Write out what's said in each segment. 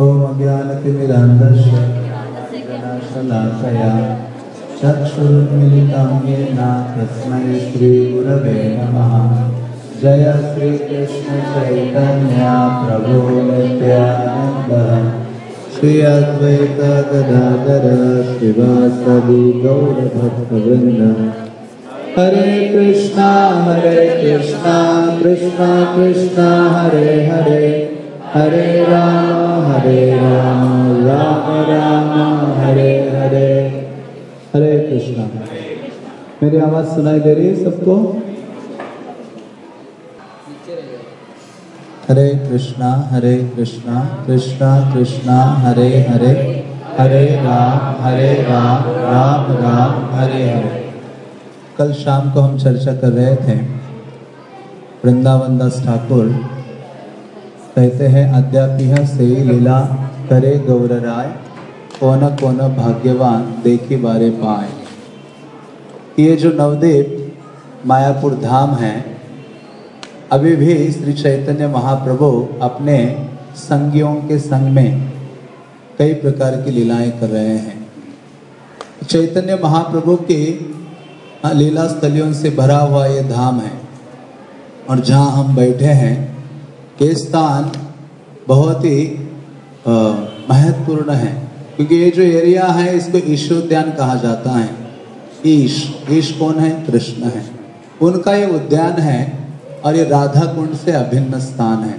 ॐ अज्ञानतिमिरान्धस्य शलाकया चक्षुरुन्मिलितं येन तस्मै श्रीगुरवे नमः। जय चैतन्य प्रभु नित्यानन्द। श्री अद्वैत गदाधर शिवासदि गौरभक्तवृन्द। हरे कृष्णा हरे कृष्णा कृष्णा कृष्णा, हरे हरे। हरे राम हरे राम राम राम हरे हरे हरे कृष्णा मेरी आवाज़ सुनाई दे रही है सबको? हरे कृष्णा हरे कृष्णा कृष्णा कृष्णा हरे हरे हरे राम हरे राम राम राम हरे हरे कल शाम को हम चर्चा कर रहे थे वृंदावन दास ठाकुर कहते हैं अद्यापिह से लीला करे गौर राय कौन कौन भाग्यवान देखी बारे पाए। ये जो नवदीप मायापुर धाम है, अभी भी श्री चैतन्य महाप्रभु अपने संगियों के संग में कई प्रकार की लीलाएँ कर रहे हैं। चैतन्य महाप्रभु की लीला स्थलियों से भरा हुआ ये धाम है, और जहाँ हम बैठे हैं ये स्थान बहुत ही महत्वपूर्ण है। क्योंकि ये जो एरिया है, इसको ईशोद्यान कहा जाता है। ईश ईश कौन है? कृष्ण है। उनका ये उद्यान है और ये राधा कुंड से अभिन्न स्थान है,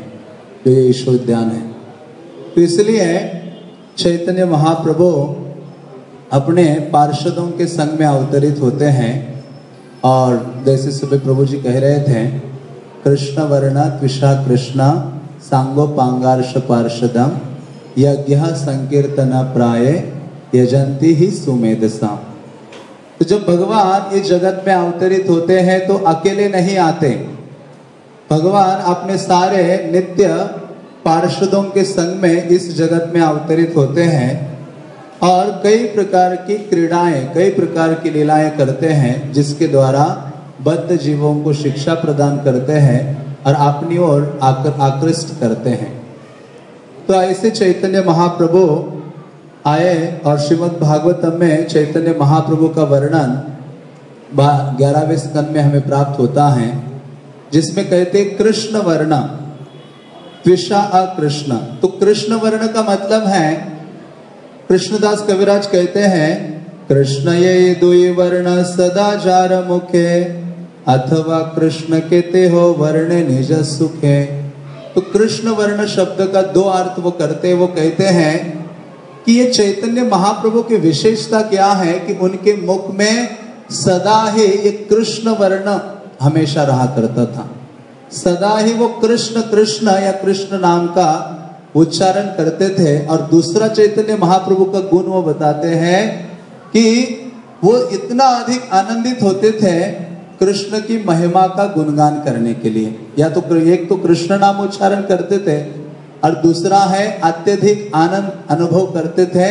जो ये ईशोद्यान है। तो इसलिए चैतन्य महाप्रभु अपने पार्षदों के संग में अवतरित होते हैं और जैसे सुबह प्रभु जी कह रहे थे कृष्ण वर्ण त्विषा कृष्ण सांगो पांगार्श पार्षदम यज्ञ संकीर्तन प्राय यजंती ही सुमेधसा तो जब भगवान इस जगत में अवतरित होते हैं तो अकेले नहीं आते। भगवान अपने सारे नित्य पार्षदों के संग में इस जगत में अवतरित होते हैं और कई प्रकार की क्रीड़ाएँ, कई प्रकार की लीलाएँ करते हैं, जिसके द्वारा बद्ध जीवों को शिक्षा प्रदान करते हैं और अपनी ओर आकर आकृष्ट करते हैं। तो ऐसे चैतन्य महाप्रभु आए और श्रीमद् भागवतम में चैतन्य महाप्रभु का वर्णन ग्यारहवें स्कंद में हमें प्राप्त होता है, जिसमें कहते कृष्ण वर्ण त्विषा अकृष्ण तो कृष्ण वर्ण का मतलब है, कृष्णदास कविराज कहते हैं, कृष्ण ये दुई वर्ण सदाचार मुखे अथवा कृष्ण के ते हो वर्ण निज सुख। है तो कृष्ण वर्ण शब्द का दो अर्थ वो करते वो कहते हैं कि ये चैतन्य महाप्रभु की विशेषता क्या है कि उनके मुख में सदा ही ये कृष्ण वर्ण हमेशा रहा करता था। सदा ही वो कृष्ण कृष्ण या कृष्ण नाम का उच्चारण करते थे और दूसरा चैतन्य महाप्रभु का गुण वो बताते हैं कि वो इतना अधिक आनंदित होते थे कृष्ण की महिमा का गुणगान करने के लिए। या तो एक तो कृष्ण नाम उच्चारण करते थे, और दूसरा है अत्यधिक आनंद अनुभव करते थे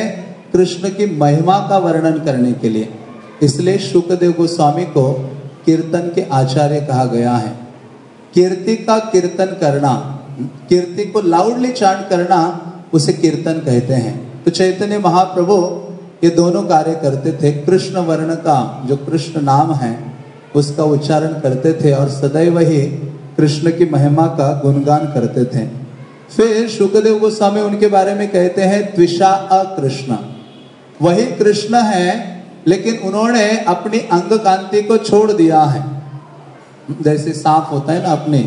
कृष्ण की महिमा का वर्णन करने के लिए। इसलिए शुक्रदेव गोस्वामी को कीर्तन के आचार्य कहा गया है। कीर्ति का कीर्तन करना, कीर्ति को लाउडली चांट करना, उसे कीर्तन कहते हैं। तो चैतन्य महाप्रभु ये दोनों कार्य करते थे। कृष्ण वर्ण का जो कृष्ण नाम है उसका उच्चारण करते थे और सदैव ही कृष्ण की महिमा का गुणगान करते थे। फिर शुक्रदेव गोस्वामी उनके बारे में कहते हैं त्विषा अकृष्ण। वही कृष्ण है लेकिन उन्होंने अपनी अंग कांति को छोड़ दिया है। जैसे सांप होता है ना अपने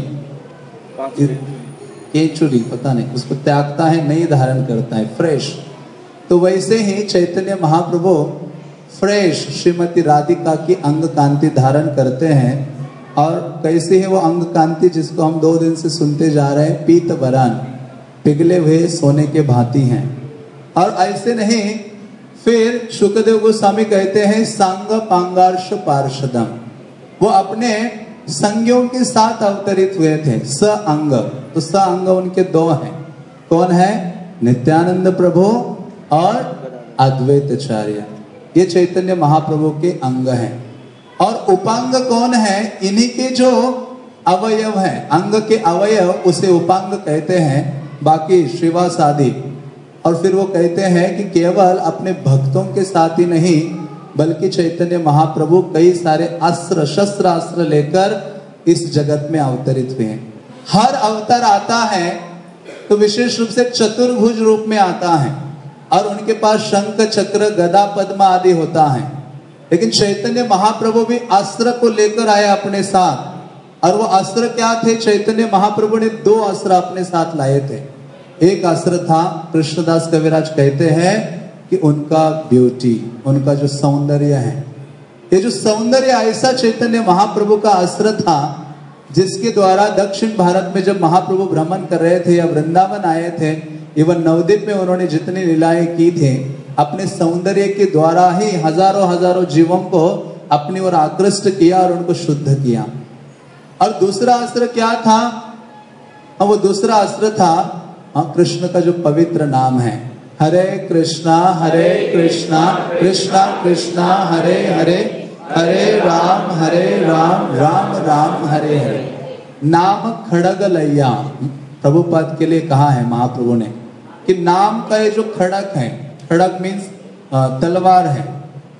केचुरी पता नहीं उसको त्यागता है नहीं धारण करता है फ्रेश। तो वैसे ही चैतन्य महाप्रभु फ्रेश श्रीमती राधिका की अंग कांति धारण करते हैं और कैसे है वो अंग कांति जिसको हम दो दिन से सुनते जा रहे हैं? पीत बरान। पिघले हुए सोने के भांति हैं। और ऐसे नहीं, फिर शुक्रदेव गोस्वामी कहते हैं, सांग पांगार्श पार्षदम। वो अपने संज्ञों के साथ अवतरित हुए थे। स अंग। तो स अंग उनके दो हैं। कौन है? नित्यानंद प्रभु और अद्वैताचार्य। ये चैतन्य महाप्रभु के अंग हैं। और उपांग कौन है? इन्हीं के जो अवयव हैं। अंग के अवयव उसे उपांग कहते हैं, बाकी श्रीवास आदि। और फिर वो कहते हैं कि केवल अपने भक्तों के साथ ही नहीं, बल्कि चैतन्य महाप्रभु कई सारे अस्त्र शस्त्र अस्त्र लेकर इस जगत में अवतरित हुए हैं। हर अवतार आता है तो विशेष रूप से चतुर्भुज रूप में आता है। और उनके पास शंख, चक्र, गदा, पद्म आदि होता है। लेकिन चैतन्य महाप्रभु भी अस्त्र को लेकर आए अपने साथ। और वो अस्त्र क्या थे? चैतन्य महाप्रभु ने दो अस्त्र अपने साथ लाए थे। एक अस्त्र था, कृष्णदास कविराज कहते हैं कि उनका ब्यूटी उनका जो सौंदर्य है। ये जो सौंदर्य ऐसा चैतन्य महाप्रभु का अस्त्र था, जिसके द्वारा दक्षिण भारत में जब महाप्रभु भ्रमण कर रहे थे या वृंदावन आए थे एवं नवदीप में उन्होंने जितनी लीलाएँ की थी अपने सौंदर्य के द्वारा ही हज़ारों हज़ारों जीवों को अपनी ओर आकृष्ट किया और उनको शुद्ध किया। और दूसरा अस्त्र क्या था? हाँ, वो दूसरा अस्त्र था हाँ, कृष्ण का जो पवित्र नाम है। हरे कृष्णा हरे कृष्णा कृष्णा कृष्णा हरे हरे हरे राम हरे राम राम राम हरे हरे। नाम खड़ग लैया प्रभुपाद के लिए कहा है महाप्रभु ने। कि नाम का ये जो खड़क है, खड़क मीन्स तलवार है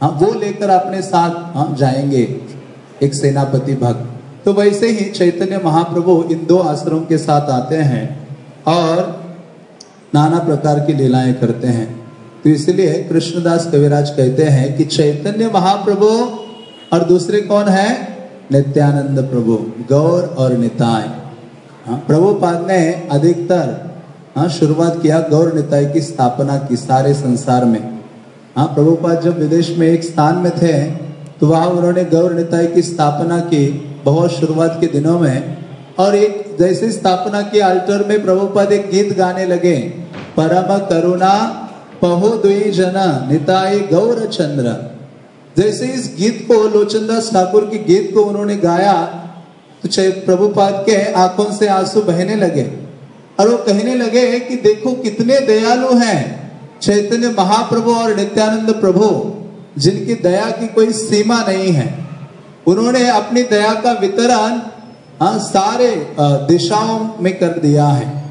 हाँ वो लेकर अपने साथ हाँ जाएँगे एक सेनापति भक्त। तो वैसे ही चैतन्य महाप्रभु इन दो आश्रमों के साथ आते हैं और नाना प्रकार की लीलाएँ करते हैं। तो इसलिए कृष्णदास कविराज कहते हैं कि चैतन्य महाप्रभु और दूसरे कौन है? नित्यानंद प्रभु, गौर और निताय। हाँ प्रभुपाद ने अधिकतर हाँ शुरुआत किया गौर निताय की स्थापना की सारे संसार में। हाँ प्रभुपाद जब विदेश में एक स्थान में थे तो वहाँ उन्होंने गौर निताय की स्थापना की बहुत शुरुआत के दिनों में। और एक जैसे स्थापना के अल्टर में प्रभुपद एक गीत गाने लगे, परम करुणा पहो दुई जना निताई गौर चंद्र। जैसे इस गीत को, लोचनदास ठाकुर के गीत को उन्होंने गाया तो प्रभुपाद के आँखों से आँसू बहने लगे। और वो कहने लगे कि देखो कितने दयालु हैं चैतन्य महाप्रभु और नित्यानंद प्रभु, जिनकी दया की कोई सीमा नहीं है। उन्होंने अपनी दया का वितरण हाँ सारे दिशाओं में कर दिया है।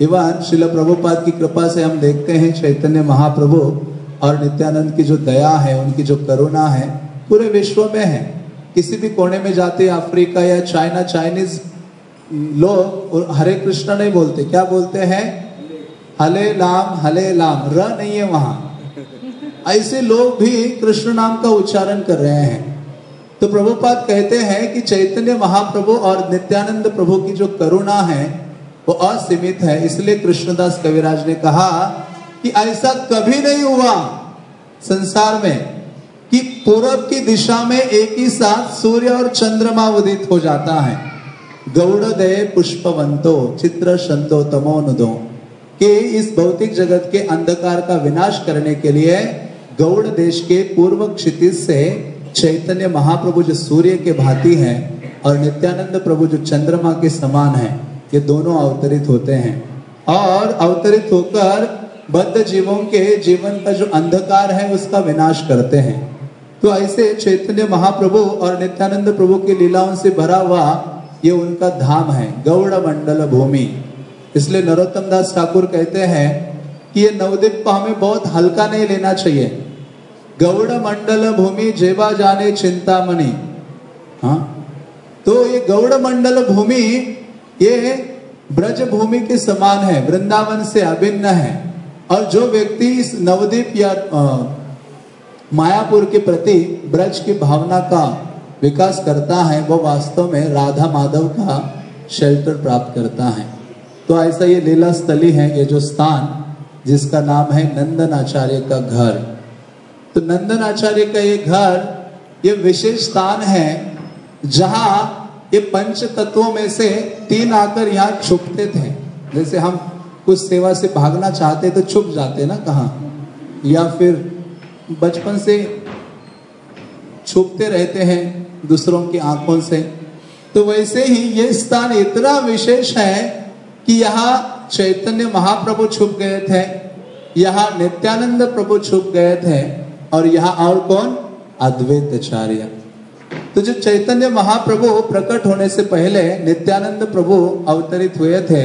इवन शिल प्रभुपाद की कृपा से हम देखते हैं चैतन्य महाप्रभु और नित्यानंद की जो दया है, उनकी जो करुणा है, पूरे विश्व में है। किसी भी कोने में जाते अफ्रीका या चाइना, चाइनीज़ लोग हरे कृष्ण नहीं बोलते। क्या बोलते हैं? हले लाम हले लाम। र नहीं है वहाँ। ऐसे लोग भी कृष्ण नाम का उच्चारण कर रहे हैं। तो प्रभुपाद कहते हैं कि चैतन्य महाप्रभु और नित्यानंद प्रभु की जो करुणा है, वो असीमित है। इसलिए कृष्णदास कविराज ने कहा कि ऐसा कभी नहीं हुआ संसार में कि पूर्व की दिशा में एक ही साथ सूर्य और चंद्रमा उदित हो जाता है। गौड़ दे पुष्पवंतो चित्र शंतो तमोनुदो। कि इस भौतिक जगत के अंधकार का विनाश करने के लिए गौड़ देश के पूर्व क्षितिज से चैतन्य महाप्रभु जो सूर्य के भांति हैं और नित्यानंद प्रभु जो चंद्रमा के समान हैं, ये दोनों अवतरित होते हैं। और अवतरित होकर बद्ध जीवों के जीवन का जो अंधकार है, उसका विनाश करते हैं। तो ऐसे चैतन्य महाप्रभु और नित्यानंद प्रभु की लीलाओं से भरा हुआ ये उनका धाम है गौड़ मंडल भूमि। इसलिए नरोत्तम दास ठाकुर कहते हैं कि ये नवदीप को हमें बहुत हल्का नहीं लेना चाहिए। गौड़ मंडल भूमि जेबा जाने चिंतामणि। हाँ? तो ये गौड़ मंडल भूमि ये ब्रज भूमि के समान है वृंदावन से अभिन्न है। और जो व्यक्ति इस नवदीप या आ, मायापुर के प्रति ब्रज की भावना का विकास करता है, वो वास्तव में राधा माधव का शेल्टर प्राप्त करता है। तो ऐसा ये लीला स्थली है, ये जो स्थान, जिसका नाम है नंदन आचार्य का घर। तो नंदन आचार्य का ये घर, ये विशेष स्थान है, जहाँ ये पंच तत्वों में से तीन आकर यहाँ छुपते थे। जैसे हम कुछ सेवा से भागना चाहते तो छुप जाते ना कहा? या फिर बचपन से छुपते रहते हैं दूसरों की आँखों से। तो वैसे ही ये स्थान इतना विशेष है कि यहाँ चैतन्य महाप्रभु छुप गए थे, यहाँ नित्यानंद प्रभु छुप गए थे और यहाँ और कौन? अद्वैत आचार्य तो जो चैतन्य महाप्रभु प्रकट होने से पहले नित्यानंद प्रभु अवतरित हुए थे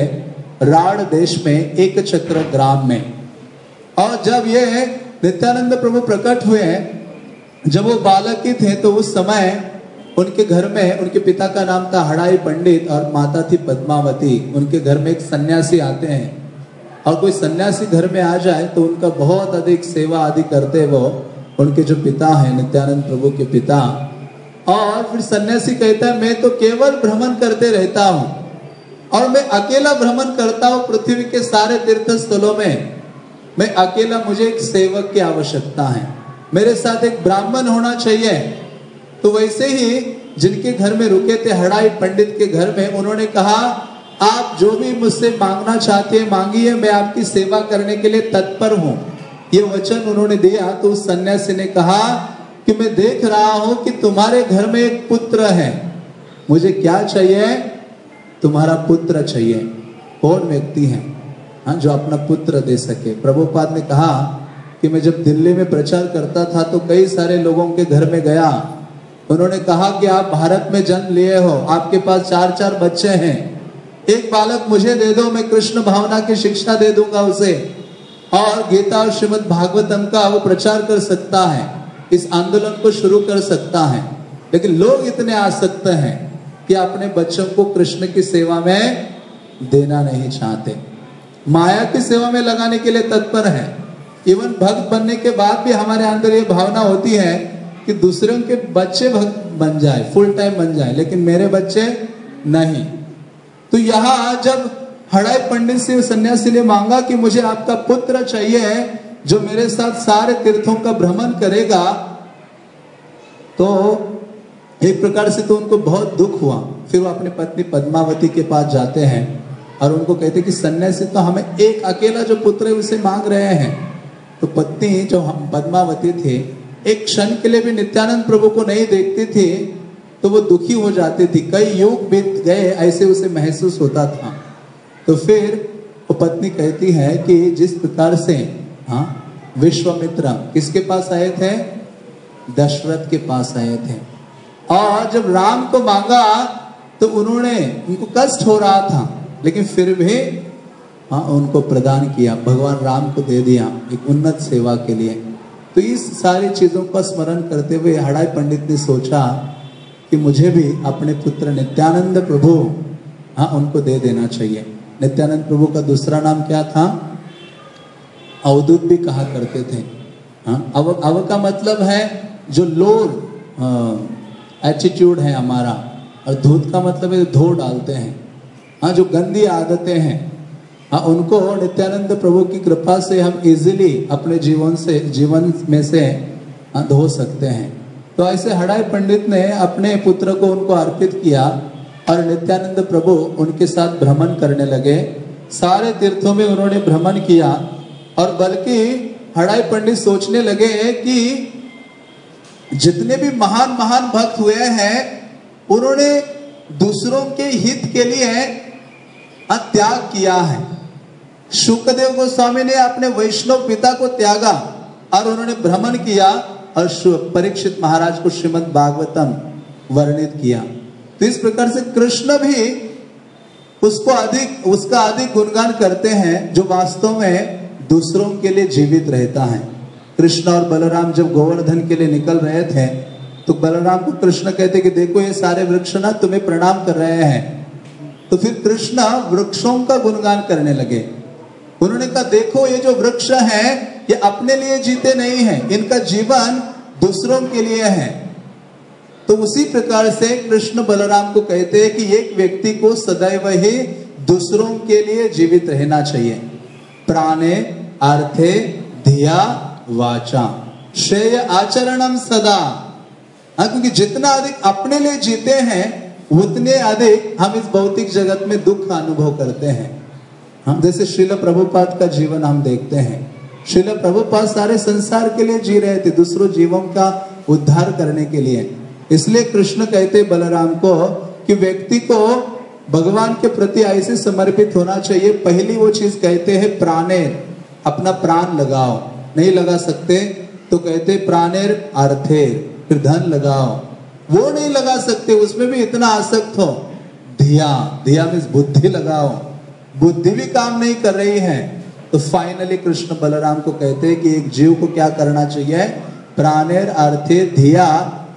राड़ देश में एक चक्र ग्राम में। और जब ये नित्यानंद प्रभु प्रकट हुए जब वो बालक ही थे तो उस समय उनके घर में उनके पिता का नाम था हड़ाई पंडित और माता थी पद्मावती। उनके घर में एक सन्यासी आते हैं। और कोई सन्यासी घर में आ जाए तो उनका बहुत अधिक सेवा आदि करते वो उनके जो पिता हैं, नित्यानंद प्रभु के पिता। और फिर सन्यासी कहता है, मैं तो केवल भ्रमण करते रहता हूँ और मैं अकेला भ्रमण करता हूँ पृथ्वी के सारे तीर्थ स्थलों में। मैं अकेला, मुझे एक सेवक की आवश्यकता है। मेरे साथ एक ब्राह्मण होना चाहिए। तो वैसे ही जिनके घर में रुके थे, हड़ाई पंडित के घर में, उन्होंने कहा, आप जो भी मुझसे मांगना चाहते हैं, मांगिए, मैं आपकी सेवा करने के लिए तत्पर हूँ। ये वचन उन्होंने दिया तो उस सन्यासी ने कहा, कि मैं देख रहा हूँ कि तुम्हारे घर में एक पुत्र है। मुझे क्या चाहिए? तुम्हारा पुत्र चाहिए। कौन व्यक्ति है हाँ जो अपना पुत्र दे सके। प्रभुपाद ने कहा कि मैं जब दिल्ली में प्रचार करता था तो कई सारे लोगों के घर में गया। उन्होंने कहा कि आप भारत में जन्म लिए हो, आपके पास चार चार बच्चे हैं। एक बालक मुझे दे दो, मैं कृष्ण भावना की शिक्षा दे दूँगा उसे। और गीता और श्रीमद भागवतम का वो प्रचार कर सकता है, इस आंदोलन को शुरू कर सकता है। लेकिन लोग इतने आसक्त हैं कि अपने बच्चों को कृष्ण की सेवा में देना नहीं चाहते। माया की सेवा में लगाने के लिए तत्पर है। इवन भक्त बनने के बाद भी हमारे अंदर ये भावना होती है कि दूसरों के बच्चे भक्त बन जाए फुल टाइम बन जाए लेकिन मेरे बच्चे नहीं तो यहाँ जब हड़ाई पंडित से सन्यासी ने मांगा कि मुझे आपका पुत्र चाहिए जो मेरे साथ सारे तीर्थों का भ्रमण करेगा तो एक प्रकार से तो उनको बहुत दुख हुआ फिर वो अपनी पत्नी पद्मावती के पास जाते हैं और उनको कहते कि सन्यासी तो हमें एक अकेला जो पुत्र है उसे मांग रहे हैं तो पत्नी जो हम पद्मावती थे, एक क्षण के लिए भी नित्यानंद प्रभु को नहीं देखती थी तो वो दुखी हो जाती थी। कई युग बीत गए, ऐसे उसे महसूस होता था। तो फिर वो पत्नी कहती है कि जिस प्रकार से हाँ विश्वामित्र, किसके पास आए थे? दशरथ के पास आए थे। और जब राम को मांगा तो उन्होंने, उनको कष्ट हो रहा था, लेकिन फिर भी हाँ उनको प्रदान किया, भगवान राम को दे दिया एक उन्नत सेवा के लिए। तो इस सारी चीज़ों का स्मरण करते हुए हड़ाई पंडित ने सोचा कि मुझे भी अपने पुत्र नित्यानंद प्रभु हाँ उनको दे देना चाहिए। नित्यानंद प्रभु का दूसरा नाम क्या था? अवधूत भी कहा करते थे। हाँ अव अव का मतलब है जो लोर एटीट्यूड है हमारा। और धूत का मतलब है धो डालते हैं। हाँ जो गंदी आदतें हैं उनको नित्यानंद प्रभु की कृपा से हम इजीली अपने जीवन से जीवन में से हाँ, धो सकते हैं। तो ऐसे हड़ाई पंडित ने अपने पुत्र को उनको अर्पित किया और नित्यानंद प्रभु उनके साथ भ्रमण करने लगे। सारे तीर्थों में उन्होंने भ्रमण किया और बल्कि हड़ाई पंडित सोचने लगे कि जितने भी महान महान भक्त हुए हैं उन्होंने दूसरों के हित के लिए त्याग किया है। शुक्रदेव गोस्वामी ने अपने वैष्णव पिता को त्यागा और उन्होंने भ्रमण किया और परीक्षित महाराज को श्रीमद भागवतम वर्णित किया। तो इस प्रकार से कृष्ण भी उसको अधिक, उसका अधिक गुणगान करते हैं जो वास्तव में दूसरों के लिए जीवित रहता है। कृष्ण और बलराम जब गोवर्धन के लिए निकल रहे थे तो बलराम को कृष्ण कहते कि देखो ये सारे वृक्ष ना तुम्हें प्रणाम कर रहे हैं। तो फिर कृष्ण वृक्षों का गुणगान करने लगे। उन्होंने कहा, देखो, ये जो वृक्ष है, ये अपने लिए जीते नहीं है। इनका जीवन दूसरों के लिए है। तो उसी प्रकार से कृष्ण बलराम को कहते हैं कि एक व्यक्ति को सदैव ही दूसरों के लिए जीवित रहना चाहिए। प्राणे, अर्थे, धिया, वाचा। श्रेय आचरणम सदा। हाँ क्योंकि जितना अधिक अपने लिए जीते हैं, उतने अधिक हम इस भौतिक जगत में दुख का अनुभव करते हैं। हाँ? जैसे श्रील प्रभुपाद का जीवन हम देखते हैं। श्रील प्रभुपाद सारे संसार के लिए जी रहे थे, दूसरों जीवों का उद्धार करने के लिए। इसलिए कृष्ण कहते बलराम को कि व्यक्ति को भगवान के प्रति ऐसे समर्पित होना चाहिए। पहली वो चीज़ कहते हैं प्राणेर। अपना प्राण लगाओ। नहीं लगा सकते तो कहते प्राणेर अर्थेर। फिर धन लगाओ। वो नहीं लगा सकते, उसमें भी इतना आसक्त हो। धिया धिया मीन्स बुद्धि लगाओ। बुद्धि भी काम नहीं कर रही है तो फाइनली कृष्ण बलराम को कहते हैं कि एक जीव को क्या करना चाहिए? प्राणेर अर्थे धिया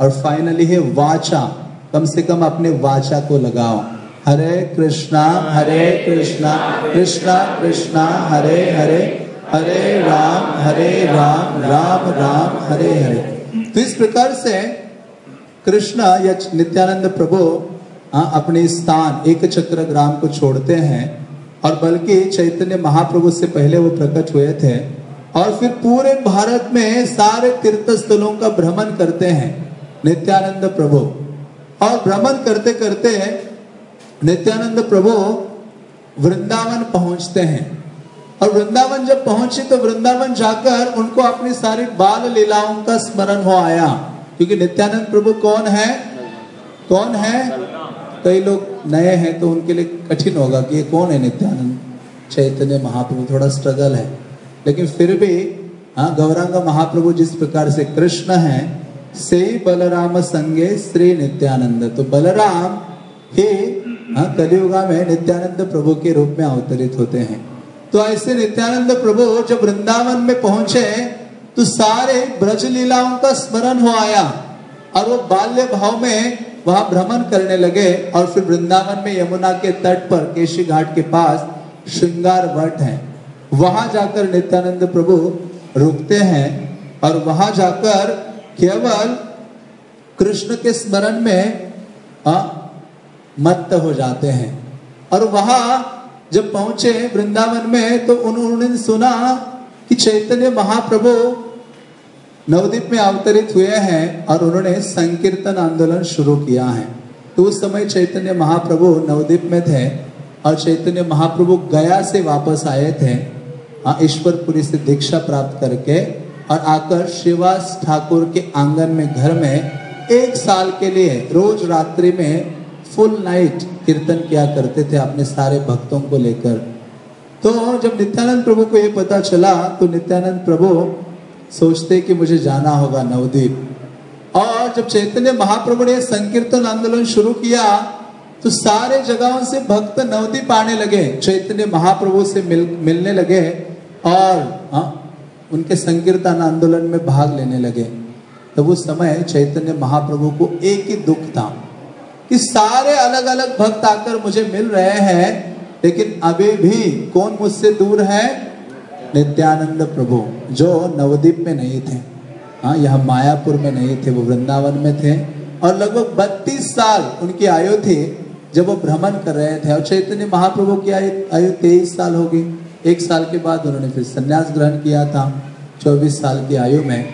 और फाइनली है वाचा। कम से कम अपने वाचा को लगाओ। हरे कृष्णा हरे कृष्णा कृष्णा कृष्णा, हरे हरे हरे राम हरे राम राम राम, हरे हरे। तो इस प्रकार से कृष्ण या नित्यानंद प्रभु अपने स्थान, एक चक्र ग्राम को छोड़ते हैं। और बल्कि चैतन्य महाप्रभु से पहले वो प्रकट हुए थे। और फिर पूरे भारत में सारे तीर्थ स्थलों का भ्रमण करते हैं नित्यानंद प्रभु। और भ्रमण करते करते नित्यानंद प्रभु वृंदावन पहुँचते हैं। और वृंदावन जब पहुँचे तो वृंदावन जाकर उनको अपनी सारी बाल लीलाओं का स्मरण हो आया। क्योंकि नित्यानंद प्रभु कौन है? कौन है? कई लोग नए हैं तो उनके लिए कठिन होगा कि ये कौन है नित्यानंद? चैतन्य महाप्रभु, थोड़ा स्ट्रगल है। लेकिन फिर भी हाँ गौरांग महाप्रभु जिस प्रकार से कृष्ण है, से बलराम संगे श्री नित्यानंद। तो बलराम ही हाँ कलियुगा में नित्यानंद प्रभु के रूप में अवतरित होते हैं। तो ऐसे नित्यानंद प्रभु जब वृंदावन में पहुँचे तो सारे ब्रज लीलाओं का स्मरण हो आया। और वो बाल्य भाव में वहाँ भ्रमण करने लगे और फिर वृंदावन में यमुना के तट पर केशी घाट के पास श्रृंगार वट है। वहाँ जाकर नित्यानंद प्रभु रुकते हैं और वहाँ जाकर केवल कृष्ण के स्मरण में आ, मत्त हो जाते हैं। और वहाँ जब पहुँचे वृंदावन में तो उन्होंने सुना कि चैतन्य महाप्रभु नवदीप में अवतरित हुए हैं और उन्होंने संकीर्तन आंदोलन शुरू किया है। तो उस समय चैतन्य महाप्रभु नवदीप में थे और चैतन्य महाप्रभु गया से वापस आए थे। ईश्वरपुरी से दीक्षा प्राप्त करके और आकर शिवास ठाकुर के आँगन में घर में एक साल के लिए रोज रात्रि में फुल नाइट कीर्तन किया करते थे अपने सारे भक्तों को लेकर। तो जब नित्यानंद प्रभु को ये पता चला तो नित्यानंद प्रभु सोचते कि मुझे जाना होगा नवदीप। और जब चैतन्य महाप्रभु ने संकीर्तन आंदोलन शुरू किया तो सारे जगहों से भक्त नवदीप आने लगे। चैतन्य महाप्रभु से मिल मिलने लगे और हाँ, उनके संकीर्तन आंदोलन में भाग लेने लगे। तब उस समय चैतन्य महाप्रभु को एक ही दुख था कि सारे अलग अलग भक्त आकर मुझे मिल रहे हैं लेकिन अभी भी कौन मुझसे दूर है? नित्यानंद प्रभु, जो नवदीप में नहीं थे। हाँ यह मायापुर में नहीं थे, वो वृंदावन में थे। और लगभग बत्तीस साल उनकी आयु थी, जब वो भ्रमण कर रहे थे। और चैतन्य महाप्रभु की आयु आयु तेईस साल होगी। एक साल के बाद उन्होंने फिर संन्यास ग्रहण किया था, चौबीस साल की आयु में।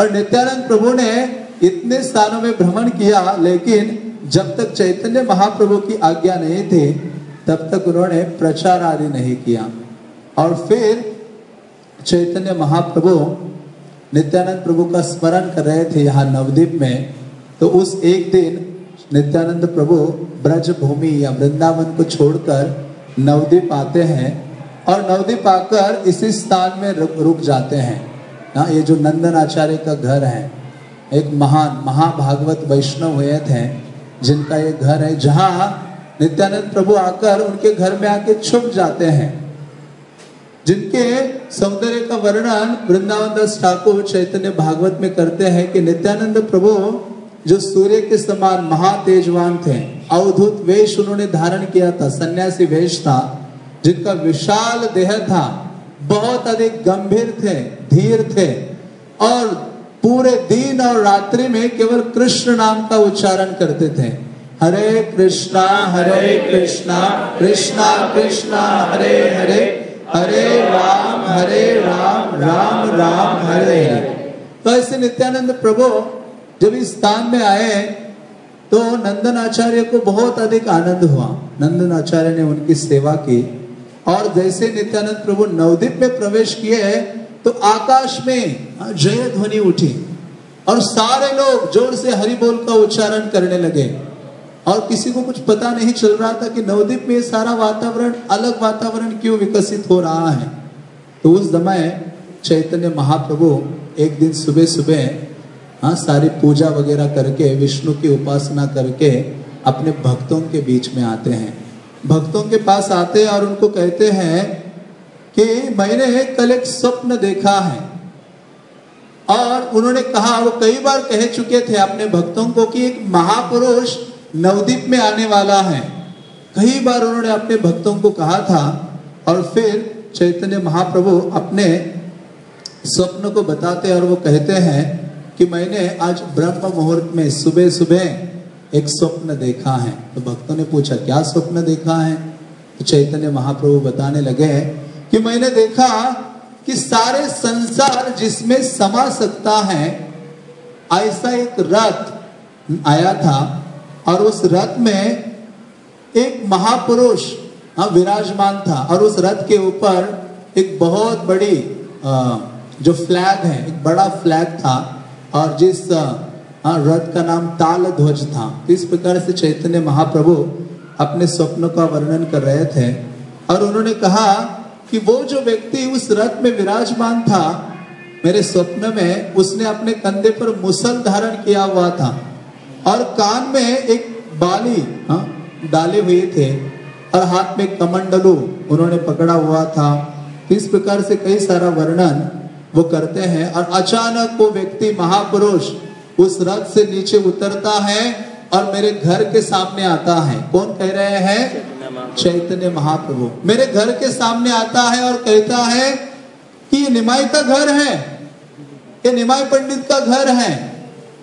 और नित्यानंद प्रभु ने इतने स्थानों में भ्रमण किया, लेकिन जब तक चैतन्य महाप्रभु की आज्ञा नहीं थी, तब तक उन्होंने प्रचार आदि नहीं किया। और फिर चैतन्य महाप्रभु नित्यानंद प्रभु का स्मरण कर रहे थे यहाँ नवदीप में तो उस एक दिन नित्यानंद प्रभु ब्रज भूमि या वृंदावन को छोड़कर नवदीप आते हैं और नवदीप आकर इसी स्थान में रुक, जाते हैं। हाँ ये जो नंदन आचार्य का घर है एक महान महाभागवत वैष्णव हुए थे जिनका ये घर है जहाँ नित्यानंद प्रभु आकर उनके घर में आके छुप जाते हैं। जिनके सौंदर्य का वर्णन वृंदावन दास ठाकुर चैतन्य भागवत में करते हैं कि नित्यानंद प्रभु जो सूर्य के समान महातेजवान थे, अवधुत वेश उन्होंने धारण किया था, सन्यासी वेश था, जिनका विशाल देह था, बहुत अधिक गंभीर थे, धीर थे, और पूरे दिन और रात्रि में केवल कृष्ण नाम का उच्चारण करते थे। हरे कृष्णा हरे कृष्णा कृष्णा कृष्णा, हरे हरे। हरे राम हरे राम राम राम, हरे। हरे तो ऐसे नित्यानंद प्रभु जब इस स्थान में आए तो नंदन आचार्य को बहुत अधिक आनंद हुआ। नंदन आचार्य ने उनकी सेवा की और जैसे नित्यानंद प्रभु नवदीप में प्रवेश किए तो आकाश में जय ध्वनि उठी और सारे लोग ज़ोर से हरि बोल का उच्चारण करने लगे। और किसी को कुछ पता नहीं चल रहा था कि नवदीप में सारा वातावरण, अलग वातावरण क्यों विकसित हो रहा है। तो उस समय चैतन्य महाप्रभु एक दिन सुबह सुबह हाँ सारी पूजा वगैरह करके, विष्णु की उपासना करके अपने भक्तों के बीच में आते हैं। भक्तों के पास आते हैं और उनको कहते हैं कि मैंने कल एक स्वप्न देखा है। और उन्होंने कहा, वो कई बार कह चुके थे अपने भक्तों को कि एक महापुरुष नवदीप में आने वाला है। कई बार उन्होंने अपने भक्तों को कहा था और फिर चैतन्य महाप्रभु अपने स्वप्न को बताते और वो कहते हैं कि मैंने आज ब्रह्म मुहूर्त में सुबह सुबह एक स्वप्न देखा है। तो भक्तों ने पूछा, क्या स्वप्न देखा है? तो चैतन्य महाप्रभु बताने लगे कि मैंने देखा कि सारे संसार जिसमें समा सकता है, ऐसा एक रथ आया था और उस रथ में एक महापुरुष हाँ विराजमान था। और उस रथ के ऊपर एक बहुत बड़ी जो फ्लैग है एक बड़ा फ्लैग था। और जिस हाँ, रथ का नाम ताल ध्वज था इस प्रकार से चैतन्य महाप्रभु अपने स्वप्न का वर्णन कर रहे थे। और उन्होंने कहा कि वो जो व्यक्ति उस रथ में विराजमान था मेरे स्वप्न में उसने अपने कंधे पर मुसल धारण किया हुआ था। और कान में एक बाली हाँ, डाले हुए थे और हाथ में कमंडलू उन्होंने पकड़ा हुआ था। इस प्रकार से कई सारा वर्णन वो करते हैं और अचानक वो व्यक्ति महापुरुष उस रथ से नीचे उतरता है और मेरे घर के सामने आता है। कौन कह रहे हैं? चैतन्य महाप्रभु। मेरे घर के सामने आता है और कहता है कि ये निमाई का घर है ये निमाई पंडित का घर है।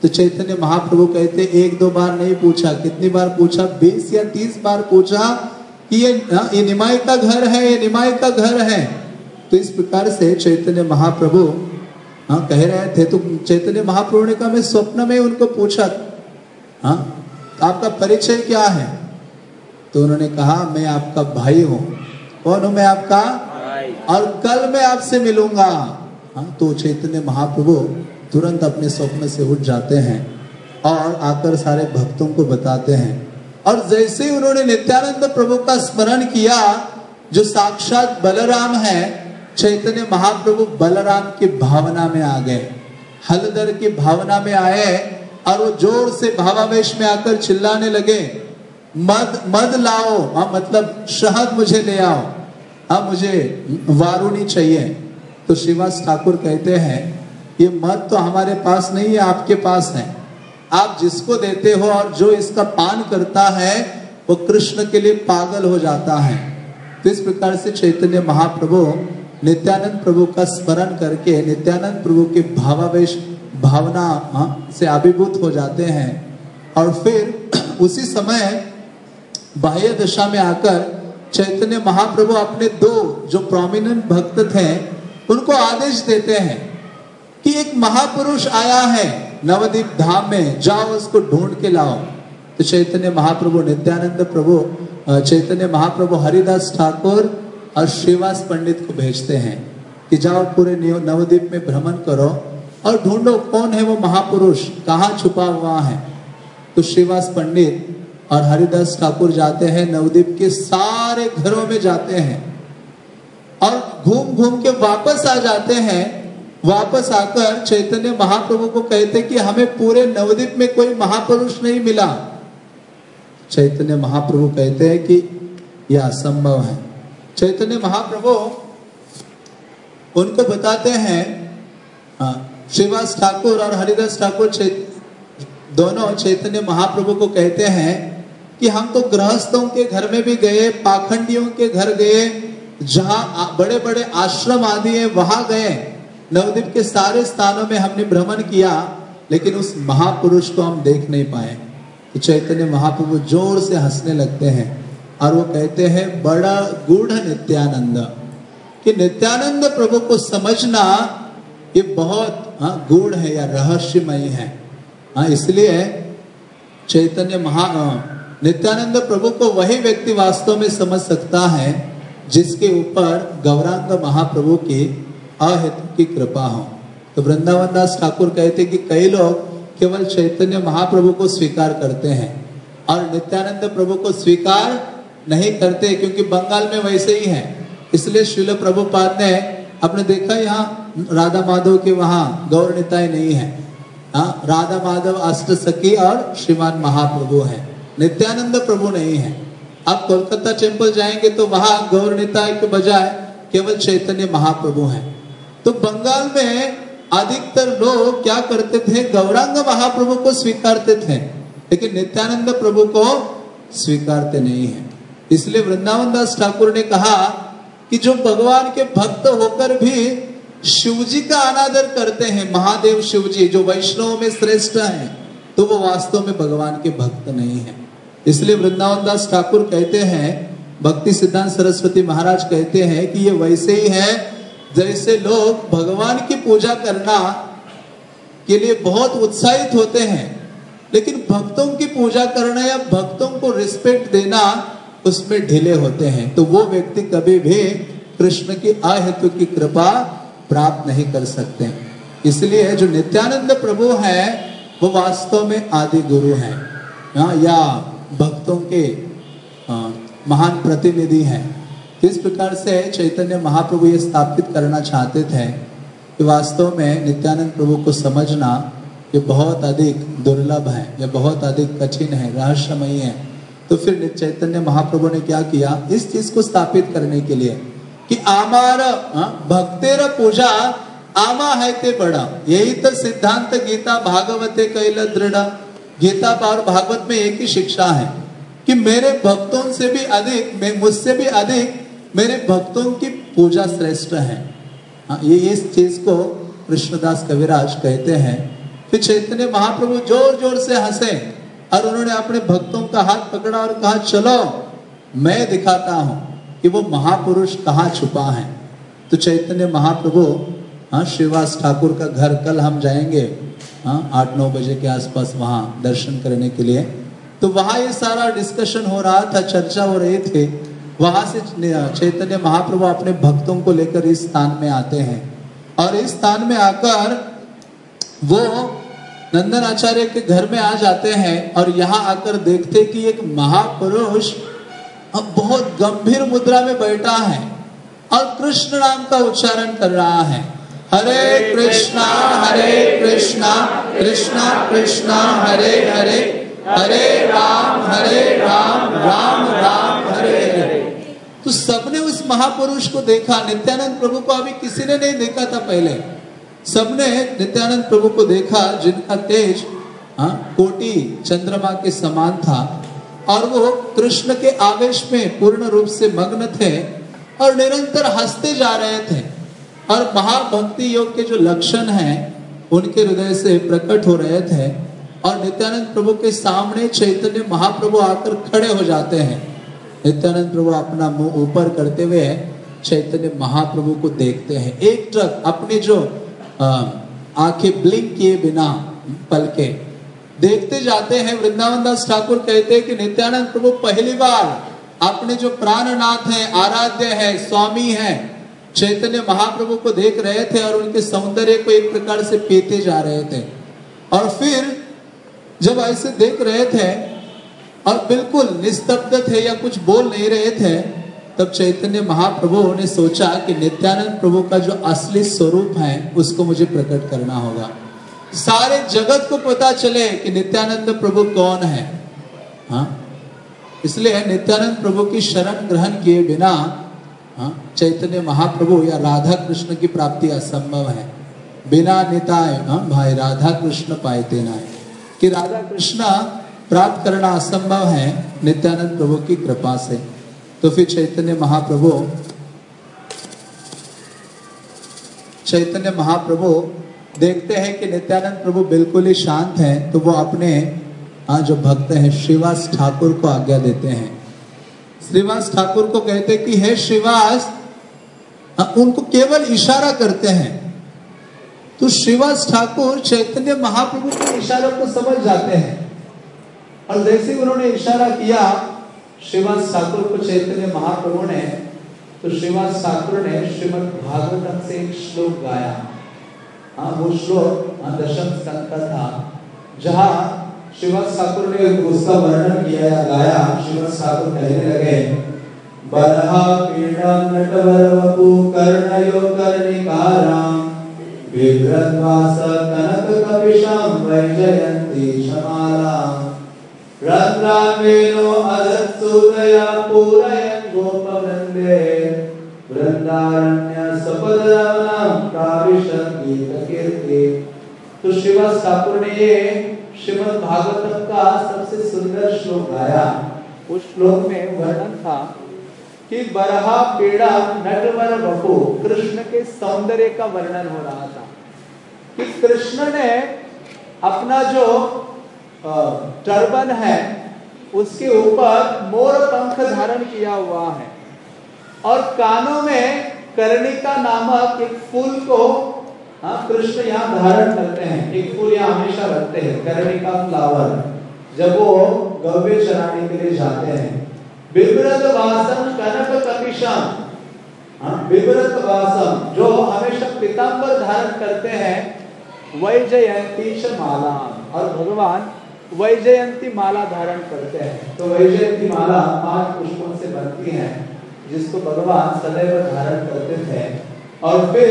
तो चैतन्य महाप्रभु कहते एक दो बार नहीं पूछा। कितनी बार पूछा? बीस या तीस बार पूछा कि ये हाँ, ये निमाई का घर है ये निमाई का घर है। तो इस प्रकार से चैतन्य महाप्रभु हाँ कह रहे थे तो चैतन्य महाप्रभु ने कहा मैं स्वप्न में उनको पूछा हाँ आपका परिचय क्या है? तो उन्होंने कहा मैं आपका भाई हूँ। कौन हूँ मैं आपका? और कल मैं आपसे मिलूँगा। हाँ तो चैतन्य महाप्रभु तुरंत अपने स्वप्न से उठ जाते हैं और आकर सारे भक्तों को बताते हैं। और जैसे ही उन्होंने नित्यानंद प्रभु का स्मरण किया, जो साक्षात बलराम है, चैतन्य महाप्रभु बलराम की भावना में आ गए। हलदर की भावना में आए और वो ज़ोर से भावावेश में आकर चिल्लाने लगे, मद मद लाओ हाँ मतलब शहद मुझे ले आओ हाँ मुझे वारुणी चाहिए। तो श्रीवास ठाकुर कहते हैं ये मत तो हमारे पास नहीं है आपके पास है। आप जिसको देते हो और जो इसका पान करता है वो कृष्ण के लिए पागल हो जाता है। तो इस प्रकार से चैतन्य महाप्रभु नित्यानंद प्रभु का स्मरण करके नित्यानंद प्रभु के भावावेश भावना हाँ, से अभिभूत हो जाते हैं। और फिर उसी समय बाह्य दशा में आकर चैतन्य महाप्रभु अपने दो जो प्रोमिनेंट भक्त थे उनको आदेश देते हैं। कि एक महापुरुष आया है नवदीप धाम में, जाओ उसको ढूंढ के लाओ। तो चैतन्य महाप्रभु, नित्यानंद प्रभु चैतन्य महाप्रभु हरिदास ठाकुर और श्रीवास पंडित को भेजते हैं कि जाओ पूरे नवद्वीप में भ्रमण करो और ढूंढो कौन है वो महापुरुष, कहाँ छुपा हुआ है। तो श्रीवास पंडित और हरिदास ठाकुर जाते हैं नवद्वीप के सारे घरों में जाते हैं और घूम घूम के वापस आ जाते हैं। वापस आकर चैतन्य महाप्रभु को कहते कि हमें पूरे नवदीप में कोई महापुरुष नहीं मिला। चैतन्य महाप्रभु कहते हैं कि यह असंभव है। चैतन्य महाप्रभु उनको बताते हैं श्रीवास ठाकुर और हरिदास ठाकुर दोनों चैतन्य महाप्रभु को कहते हैं कि हम तो गृहस्थों के घर में भी गए, पाखंडियों के घर गए, जहाँ बड़े बड़े आश्रम आदि है, वहाँ गए। नवद्वीप के सारे स्थानों में हमने भ्रमण किया, लेकिन उस महापुरुष को हम देख नहीं पाए। तो चैतन्य महाप्रभु ज़ोर से हंसने लगते हैं और वो कहते हैं, बड़ा गूढ़ नित्यानंद। कि नित्यानंद प्रभु को समझना ये बहुत हाँ गूढ़ है या रहस्यमय है। हाँ इसलिए चैतन्य महा नित्यानंद प्रभु को वही व्यक्ति वास्तव में समझ सकता है जिसके ऊपर गौरांग महाप्रभु की अहित की कृपा हो. तो वृंदावन दास ठाकुर कहते कि कई लोग केवल चैतन्य महाप्रभु को स्वीकार करते हैं और नित्यानंद प्रभु को स्वीकार नहीं करते क्योंकि बंगाल में वैसे ही है। इसलिए शिल प्रभुपाद ने आपने देखा यहाँ राधा माधव के वहाँ गौर निताय नहीं है। हाँ राधा माधव अष्ट सखी और श्रीमान महाप्रभु है। नित्यानंद प्रभु नहीं है। आप कोलकाता टेंपल जाएँगे तो वहाँ गौर निताय के बजाय केवल चैतन्य महाप्रभु हैं। तो बंगाल में अधिकतर लोग क्या करते थे? गौरांग महाप्रभु को स्वीकारते थे, लेकिन नित्यानंद प्रभु को स्वीकारते नहीं है। इसलिए वृंदावन दास ठाकुर ने कहा कि जो भगवान के भक्त होकर भी शिव जी का अनादर करते हैं, महादेव शिव जी जो वैष्णव में श्रेष्ठ हैं तो वो वास्तव में भगवान के भक्त नहीं है। इसलिए वृंदावन दास ठाकुर कहते हैं, भक्ति सिद्धांत सरस्वती महाराज कहते हैं कि ये वैसे ही है जैसे लोग भगवान की पूजा करना के लिए बहुत उत्साहित होते हैं लेकिन भक्तों की पूजा करना या भक्तों को रिस्पेक्ट देना उसमें ढीले होते हैं। तो वो व्यक्ति कभी भी कृष्ण की अहेतु की कृपा प्राप्त नहीं कर सकते। इसलिए जो नित्यानंद प्रभु है वो वास्तव में आदि गुरु हैं। हाँ, या भक्तों के हाँ, महान प्रतिनिधि हैं। किस प्रकार से चैतन्य महाप्रभु ये स्थापित करना चाहते थे कि वास्तव में नित्यानंद प्रभु को समझना ये बहुत अधिक दुर्लभ है या बहुत अधिक कठिन है रहस्यमयी है। तो फिर चैतन्य महाप्रभु ने क्या किया इस चीज़ को स्थापित करने के लिए कि आमार हाँ, भक्तेर पूजा आमा है ते बड़ा। यही तो सिद्धांत गीता भागवते कैल दृढ़। गीता और भागवत में एक ही शिक्षा है कि मेरे भक्तों से भी अधिक मैं मुझसे भी अधिक मेरे भक्तों की पूजा श्रेष्ठ है। हाँ, ये इस चीज़ को कृष्णदास कविराज कहते हैं फिर चैतन्य महाप्रभु ज़ोर ज़ोर से हंसे और उन्होंने अपने भक्तों का हाथ पकड़ा और कहा चलो मैं दिखाता हूँ कि वो महापुरुष कहाँ छुपा है। तो चैतन्य महाप्रभु हाँ श्रीवास ठाकुर का घर कल हम जाएँगे हाँ आठ नौ बजे के आसपास वहाँ दर्शन करने के लिए। तो वहाँ ये सारा डिस्कशन हो रहा था चर्चा हो रही थी। वहाँ से चैतन्य महाप्रभु अपने भक्तों को लेकर इस स्थान में आते हैं। और इस स्थान में आकर वो नंदन आचार्य के घर में आ जाते हैं और यहाँ आकर देखते कि एक महापुरुष अब बहुत गंभीर मुद्रा में बैठा है और कृष्ण नाम का उच्चारण कर रहा है। हरे कृष्णा हरे कृष्णा कृष्णा कृष्णा, हरे हरे हरे राम हरे राम राम राम। तो सबने उस महापुरुष को देखा। नित्यानंद प्रभु को अभी किसी ने नहीं देखा था पहले। सबने नित्यानंद प्रभु को देखा, जिनका तेज हाँ कोटि चंद्रमा के समान था। और वो कृष्ण के आवेश में पूर्ण रूप से मग्न थे और निरंतर हँसते जा रहे थे। और महाभक्ति योग के जो लक्षण हैं, उनके हृदय से प्रकट हो रहे थे। और नित्यानंद प्रभु के सामने चैतन्य महाप्रभु आकर खड़े हो जाते हैं। नित्यानंद प्रभु अपना मुँह ऊपर करते हुए चैतन्य महाप्रभु को देखते हैं। एक ट्रक अपने जो आँखें ब्लिंक किए बिना पल के देखते जाते हैं। वृंदावन दास ठाकुर कहते हैं कि नित्यानंद प्रभु, पहली बार अपने जो प्राणनाथ हैं, आराध्य है, स्वामी हैं, चैतन्य महाप्रभु को देख रहे थे और उनके सौंदर्य को एक प्रकार से पीते जा रहे थे। और फिर जब ऐसे देख रहे थे और बिल्कुल निस्तब्ध थे या कुछ बोल नहीं रहे थे, तब चैतन्य महाप्रभु ने सोचा कि नित्यानंद प्रभु का जो असली स्वरूप है, उसको मुझे प्रकट करना होगा। सारे जगत को पता चले कि नित्यानंद प्रभु कौन है। हाँ? इसलिए नित्यानंद प्रभु की शरण ग्रहण किए बिना हाँ चैतन्य महाप्रभु या राधा कृष्ण की प्राप्ति असंभव है। बिना निताय हाँ भाई राधा कृष्ण पाए ना कि राधा कृष्ण प्राप्त करना असंभव है नित्यानंद प्रभु की कृपा से। तो फिर चैतन्य महाप्रभु चैतन्य महाप्रभु देखते हैं कि नित्यानंद प्रभु बिल्कुल ही शांत हैं तो वो अपने हाँ जो भक्त हैं श्रीवास ठाकुर को आज्ञा देते हैं। श्रीवास ठाकुर को कहते कि हे श्रीवास हाँ, उनको केवल इशारा करते हैं। तो श्रीवास ठाकुर चैतन्य महाप्रभु के इशारों को समझ जाते हैं। और जैसे उन्होंने इशारा किया श्रीवास ठाकुर को चैतन्य महाप्रभु ने तो श्रीवास ठाकुर ने श्रीमद भागवतम से एक श्लोक गाया। हाँ वो श्लोक हाँ, दशम स्कंद था जहाँ श्रीवास ठाकुर ने उसका वर्णन किया या गाया। श्रीवास ठाकुर कहने लगे बलहा पीड़म नटवर वपु कर्णयो कर्णिकाराम बिभ्रद्वास कनक कपिशम वैजयंती शमालाम रन्रामेणो अदत्सुदया पूरयन् गोपवृन्दे। वृंदारण्य सपदम काविशद गीत तो श्रीवास ठाकुर ने श्रीमद भागवतम का सबसे सुंदर श्लोक गाया। उस श्लोक में वर्णन था कि बरहा पेड़ा नटवर बपो, कृष्ण के सौंदर्य का वर्णन हो रहा था। कि कृष्ण ने अपना जो टर्बन है उसके ऊपर मोर पंख धारण किया हुआ है। और कानों में कर्णिका नामक एक फूल को हाँ कृष्ण यहाँ धारण करते हैं। एक फूल यहाँ हमेशा रखते हैं कर्णिका फ्लावर जब वो गव्य चराने के लिए जाते हैं। विव्रत वासम कनक कपिशम हाँ, विव्रत वासम जो हमेशा पिताम्बर धारण करते हैं। वैजयंती माला और भगवान वैजयंती माला धारण करते हैं। तो वैजयंती माला पाँच पुष्पों से बनती है, जिसको भगवान सदैव धारण करते थे। और फिर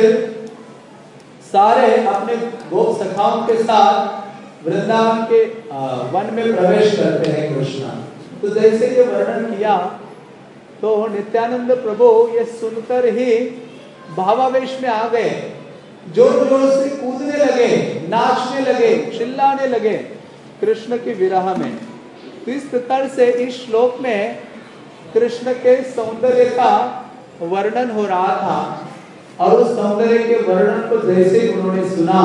सारे अपने गोप सखाओं के साथ वृंदावन के वन में प्रवेश करते हैं कृष्ण। तो जैसे ये वर्णन किया तो नित्यानंद प्रभु ये सुनकर ही भावावेश में आ गए। ज़ोर ज़ोर से कूदने लगे, नाचने लगे, चिल्लाने लगे। कृष्ण के विरह में। तो इस प्रकार से इस श्लोक में कृष्ण के सौंदर्य का वर्णन हो रहा था और उस सौंदर्य के वर्णन को जैसे उन्होंने सुना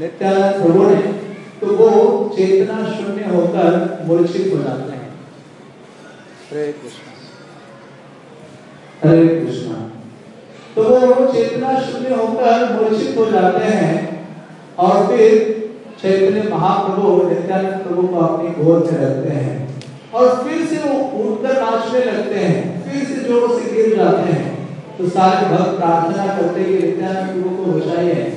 नित्यानंद प्रभु ने तो वो चेतना शून्य होकर मूर्छित हो जाते हैं। हरे कृष्ण। हरे कृष्ण। तो वो चेतना शून्य होकर मूर्छित हो जाते हैं और फिर चैतन्य महाप्रभु नित्यानंद प्रभु को अपनी गोद में रखते हैं। और फिर से वो उठकर नाचने लगते हैं। फिर से जोरों से गिर जाते हैं। तो सारे भक्त प्रार्थना करते हैं कि नित्यानंद प्रभु को बचाइए।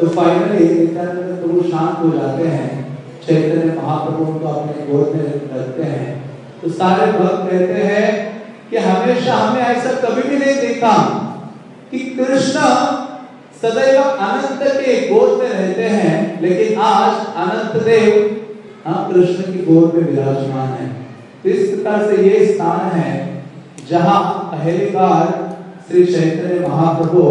तो फाइनली नित्यानंद प्रभु शांत हो जाते हैं। चैतन्य महाप्रभु को अपने गोद में रखते हैं। तो सारे भक्त कहते हैं कि हमेशा हमने ऐसा कभी भी नहीं देखा कि कृष्ण सदैव अनंत के गोद में रहते हैं, लेकिन आज अनंत देव हम कृष्ण की गोद में विराजमान है। इस प्रकार से ये स्थान है जहाँ पहली बार श्री चैतन्य महाप्रभु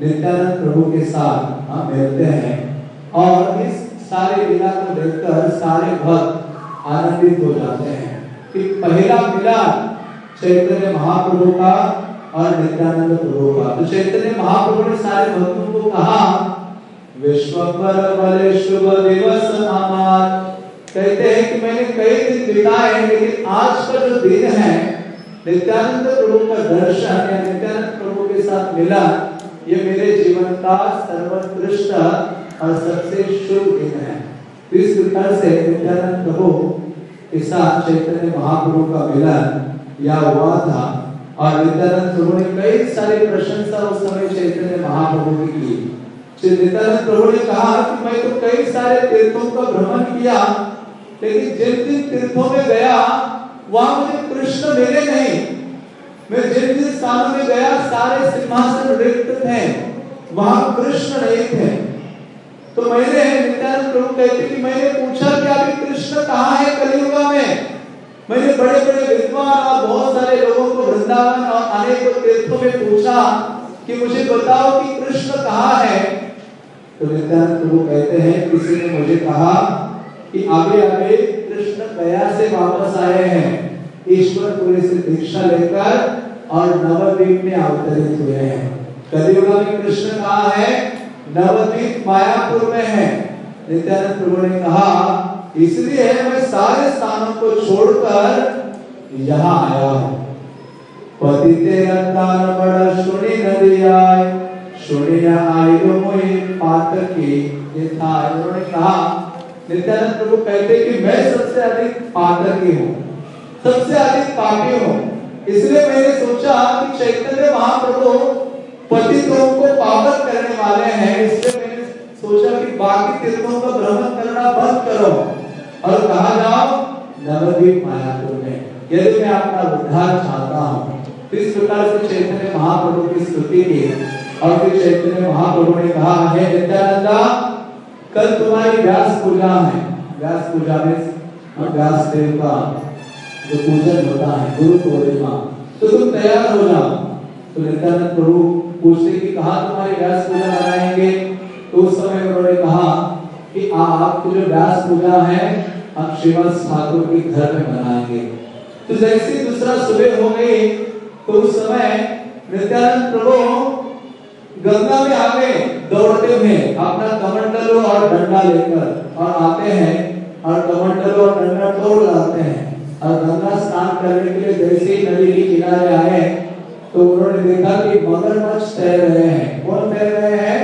नित्यानंद प्रभु के साथ हम मिलते हैं और इस सारे लीला को देखकर सारे भक्त आनंदित हो जाते हैं। कि पहला मिलन चैतन्य महाप्रभु का और नित्यानंद प्रभु का तो चैतन्य महाप्रभु ने सारे भक्तों को कहा विश्वम्बर बले शुभ दिवस हमार कहते हैं कि मैंने कई दिन बिताए लेकिन आज का जो दिन है, नित्यानंद प्रभु का दर्शन या नित्यानंद प्रभु के साथ मिला, ये मेरे जीवन का सर्वोत्कृष्ट और सबसे शुभ दिन है। तो इस प्रकार से नित्यानंद प्रभु के साथ चैतन्य महाप्रभु का मिलन या हुआ था। और नित्यानंद प्रभु ने कई सारी प्रशंसा उस समय चैतन्य महाप्रभु की की। नित्यानंद प्रभु ने कहा कि मैं तो कई सारे तीर्थों का भ्रमण किया, लेकिन जिन जिन तीर्थों में गया, वहाँ मुझे कृष्ण मिले नहीं। मैं जिन जिन स्थानों में गया, सारे सिंहासन रिक्त थे, वहाँ कृष्ण नहीं थे। तो मैंने नित्यानंद प्रभु कहते कि मैंने पूछा कि अभी कृष्ण कहाँ है कलियुगा में? मैंने बड़े बड़े विद्वान और बहुत सारे लोगों को वृंदावन और अनेक तीर्थों में पूछा कि मुझे बताओ कि कृष्ण कहाँ है? तो नित्यानंद प्रभु कहते हैं, किसी ने मुझे कहा कि आगे आगे कृष्ण गया से वापस आए हैं। ईश्वरपुरी से दीक्षा लेकर और नवद्वीप में अवतरित हुए हैं। कलयुग में कृष्ण कहा है? नवद्वीप मायापुर में है। नित्यानंद प्रभु ने कहा इसलिए मैं सारे स्थानों को छोड़कर यहाँ आया हूँ। पति तेरा बड़ा सुनी नदी आए पातकी ये था उन्होंने कहा, नित्यानंद प्रभु कहते कि मैं सबसे अधिक पातकी हूँ, सबसे अधिक पापी हूँ। इसलिए मैंने सोचा कि चैतन्य महाप्रभु पतितों को करने वाले हैं। इसलिए मैंने सोचा कि बाकी तीर्थों का भ्रमण करना बंद करो। और कहा जाओ नवद्वीप मायापुर में। यदि मैं अपना उद्धार चाहता हूँ इस प्रकार से चैतन्य महाप्रभु की स्तुति की और फिर चैतन्य महाप्रभु ने कहा, है नित्यानंदा, कल तुम्हारी व्यास पूजा है। व्यास पूजा में व्यास देव का जो पूजन होता है, गुरु पूर्णिमा। तो तुम तैयार हो जाओ। तो नित्यानंद प्रभु पूछते कि कहा तुम्हारी व्यास पूजा बनाएँगे तो उस समय उन्होंने कहा कि आपकी जो व्यास पूजा है हम श्रीवास ठाकुर के घर में बनाएँगे तो जैसे दूसरा सुबह हो गई तो उस समय नित्यानंद प्रभु गंगा में आ गए दौड़ते हुए अपना कमंडल और डंडा लेकर और आते हैं और कमंडल और डंडा तोड़ लाते हैं और गंगा स्नान करने के लिए जैसे ही नदी के किनारे आए तो उन्होंने देखा कि मगरमच्छ तैर रहे हैं। कौन तैर रहे हैं?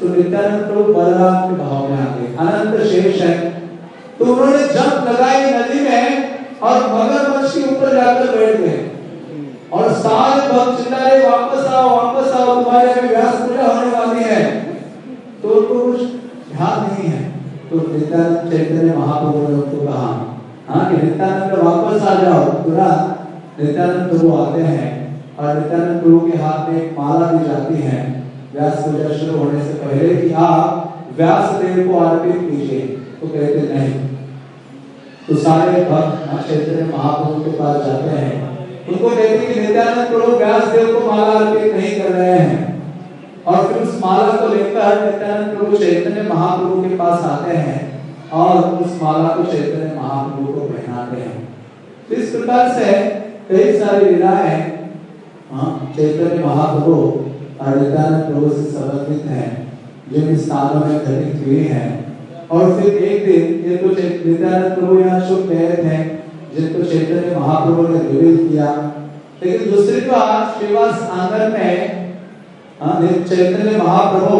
तो नित्यानंद प्रभु बलराम के भाव में आ गए अनंत शेष है। तो उन्होंने जंप लगाई नदी में और मगरमच्छ के ऊपर जाकर बैठ गए। और सारे भक्त चिल्लाए वापस आओ वापस आओ, तुम्हारे अभी व्यास पूजा होने वाली है। तो उनको कुछ ध्यान नहीं है। तो नित्यानंद चैतन्य महाप्रभु ने उनको कहा हाँ कि नित्यानंद वापस आ जाओ। तुरंत नित्यानंद प्रभु आते हैं और नित्यानंद प्रभु के हाथ में एक माला दी जाती है। व्यास पूजा शुरू होने से पहले कि आप व्यास देव को अर्पित कीजिए। तो कहते नहीं। तो सारे भक्त चैतन्य महाप्रभु के पास जाते हैं। उनको कहते कि नित्यानंद प्रभु व्यास देव को माला अर्पित नहीं कर रहे हैं। और फिर उस माला को लेकर नित्यानंद प्रभु चैतन्य महाप्रभु के पास आते हैं और उस माला को चैतन्य महाप्रभु को पहनाते हैं। तो इस प्रकार से कई सारी लीलाएँ हाँ, चैतन्य महाप्रभु और नित्यानंद प्रभु से संबंधित हैं जिन स्थानों में घटित हुई हैं। और फिर एक दिन ये तो नित्यानंद प्रभु यहाँ शुभ गए थे जिनको चैतन्य महाप्रभु ने रिवील किया। लेकिन दूसरी बात श्रीवास आँगन में हाँ, चैतन्य महाप्रभु